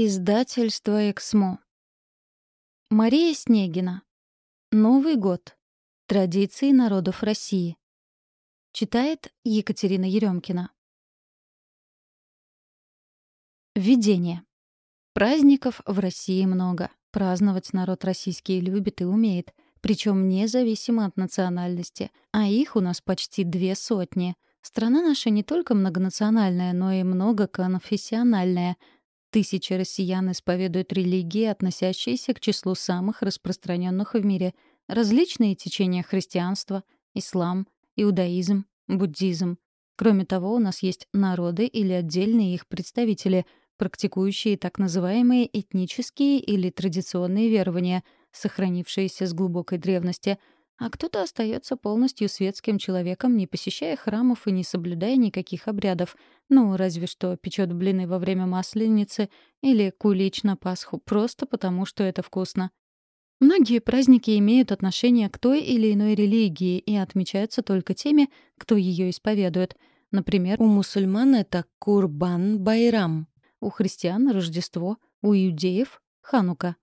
Издательство «Эксмо». Мария Снегина. Новый год. Традиции народов России. Читает Екатерина Еремкина. Введение. Праздников в России много. Праздновать народ российский любит и умеет, причем независимо от национальности, а их у нас почти две сотни. Страна наша не только многонациональная, но и многоконфессиональная — Тысячи россиян исповедуют религии, относящиеся к числу самых распространенных в мире. Различные течения христианства, ислам, иудаизм, буддизм. Кроме того, у нас есть народы или отдельные их представители, практикующие так называемые этнические или традиционные верования, сохранившиеся с глубокой древности — а кто-то остается полностью светским человеком, не посещая храмов и не соблюдая никаких обрядов. Ну, разве что печет блины во время Масленицы или кулич на Пасху, просто потому, что это вкусно. Многие праздники имеют отношение к той или иной религии и отмечаются только теми, кто ее исповедует. Например, у мусульман это Курбан-Байрам, у христиан — Рождество, у иудеев — Ханука.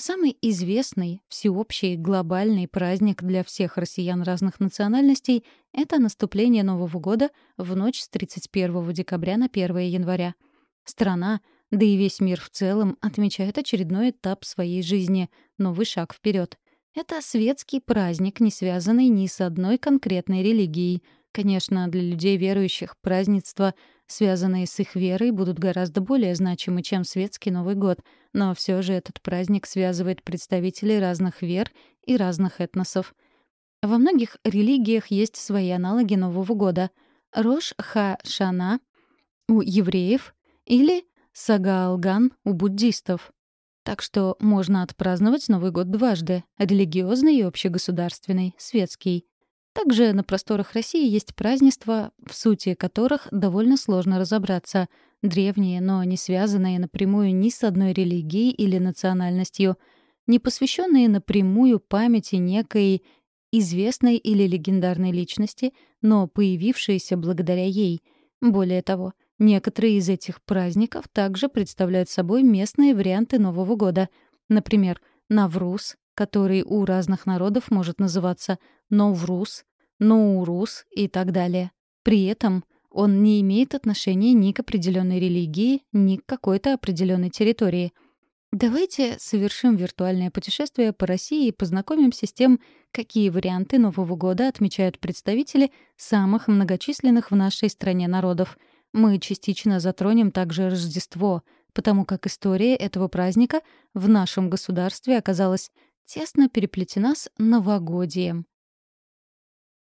Самый известный, всеобщий, глобальный праздник для всех россиян разных национальностей — это наступление Нового года в ночь с 31 декабря на 1 января. Страна, да и весь мир в целом, отмечает очередной этап своей жизни, новый шаг вперед. Это светский праздник, не связанный ни с одной конкретной религией. Конечно, для людей верующих празднество — связанные с их верой, будут гораздо более значимы, чем светский Новый год, но все же этот праздник связывает представителей разных вер и разных этносов. Во многих религиях есть свои аналоги Нового года. Рош-Ха-Шана у евреев или Сагаалган у буддистов. Так что можно отпраздновать Новый год дважды — религиозный и общегосударственный, светский. Также на просторах России есть празднества, в сути которых довольно сложно разобраться. Древние, но не связанные напрямую ни с одной религией или национальностью. Не посвященные напрямую памяти некой известной или легендарной личности, но появившиеся благодаря ей. Более того, некоторые из этих праздников также представляют собой местные варианты Нового года. Например, Навруз, который у разных народов может называться Новрус, Ноурус и так далее. При этом он не имеет отношения ни к определенной религии, ни к какой-то определенной территории. Давайте совершим виртуальное путешествие по России и познакомимся с тем, какие варианты Нового года отмечают представители самых многочисленных в нашей стране народов. Мы частично затронем также Рождество, потому как история этого праздника в нашем государстве оказалась тесно переплетена с новогодием.